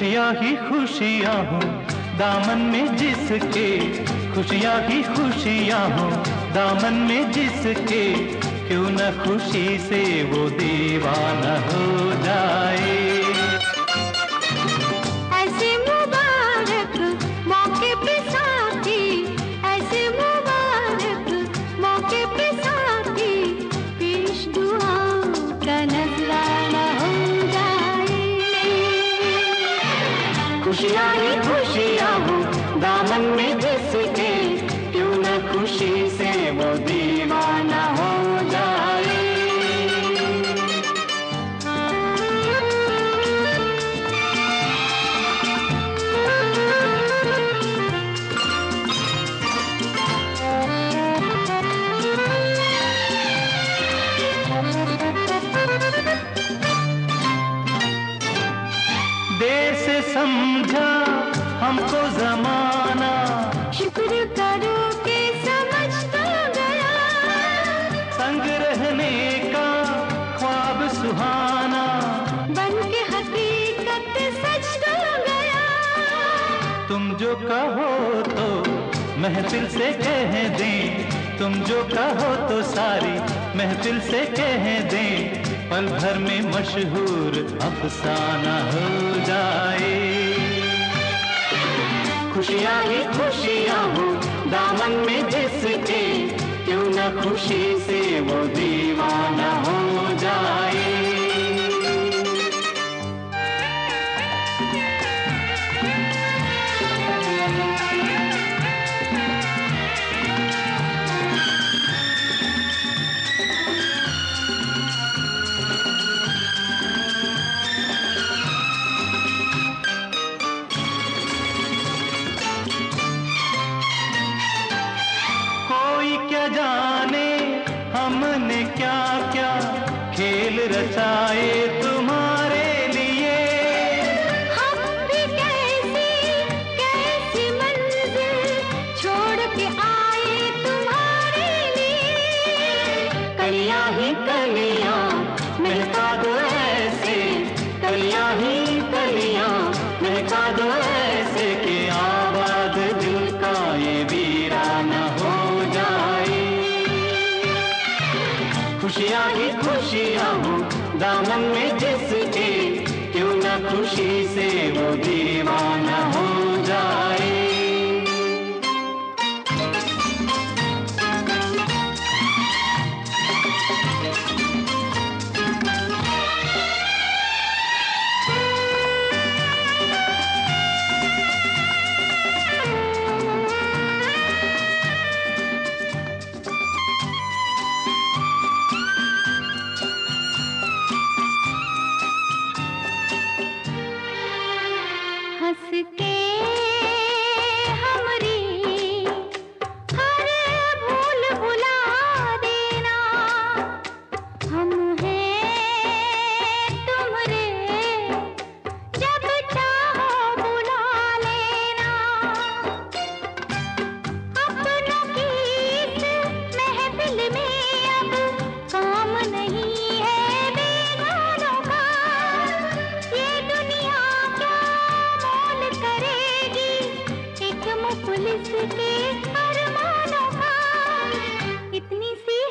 खुशियाँ ही खुशियाँ हो, दामन में जिसके खुशियाँ ही खुशियाँ हो, दामन में जिसके, क्यों न खुशी से वो दीवाना हो। खुशियाँ ही खुशियाँ हो। दामन में जैसे क्यों ना खुशी समझा हमको जमाना। शुक्र करो के समझ तो गया। संग रहने का ख्वाब सुहाना। बन के हकीकत सच तो गया। तुम जो कहो तो महफिल से कह दें। तुम जो कहो तो सारी महफिल से कह दें। पल भर में मशहूर अफसाना हो जाए। खुशियाँ ही खुशियाँ हो, दामन में जिसके, क्यों न खुशी से वो दीवाना क्या क्या खेल रचाए तुम्हारे लिए? हम भी कैसी कैसी छोड़ के आए तुम्हारे लिए? कलियाँ ही कलिया महका दो ऐसे। कलिया ही कलिया महका दो ऐसे खुशियाँ ही दामन में जिसके क्यों ना खुशी से वो दीवाना हो।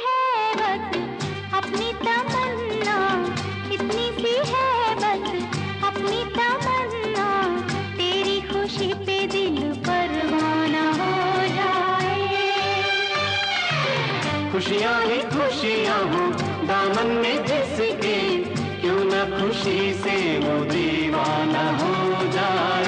है बस अपनी सी है अपनी तेरी खुशी पे दिल परवाना हो जाए। खुशियाँ खुशियाँ दामन में जिसके। क्यों न खुशी से वो दीवाना हो जाए।